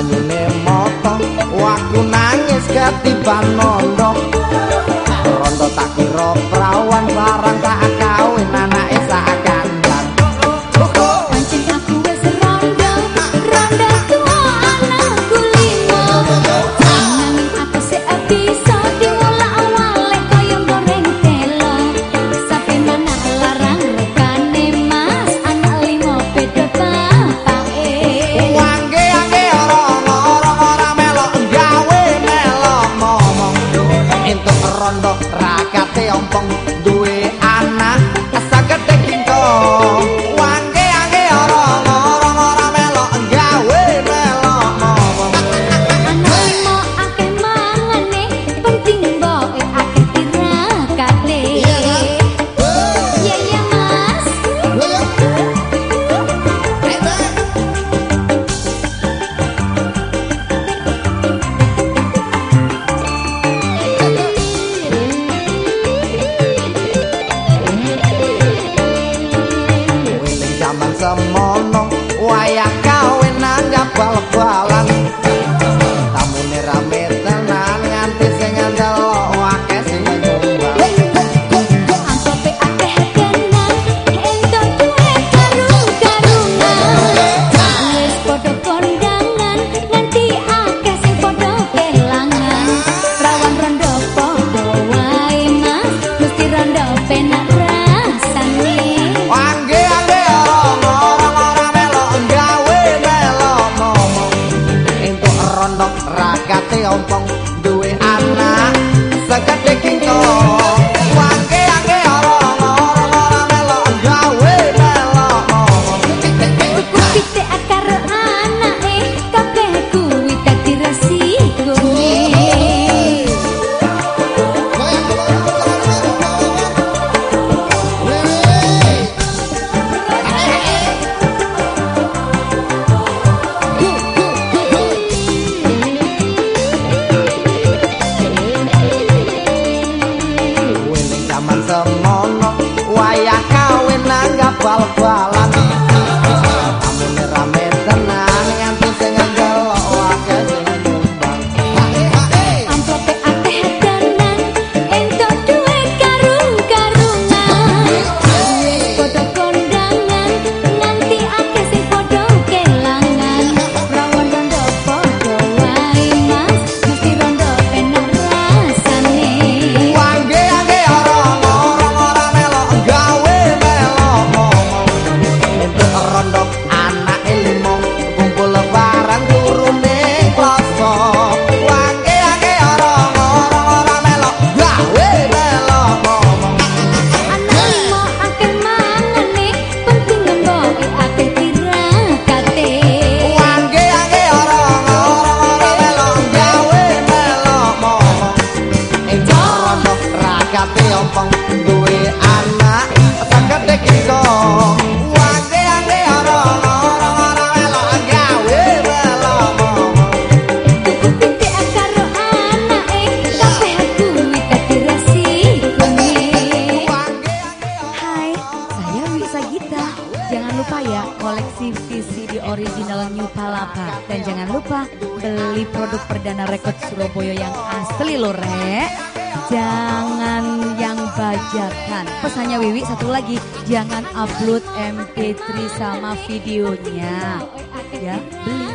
banyune moto waktu nangis ketiban mondok rondo tak kira prawan para amor. bakate ompong duwe anak. Sakate king kong CVC di original New Palapa. Dan jangan lupa beli produk perdana rekod Surabaya yang asli lho rek. Jangan yang bajakan. Pesannya Wiwi satu lagi. Jangan upload MP3 sama videonya. Ya beli.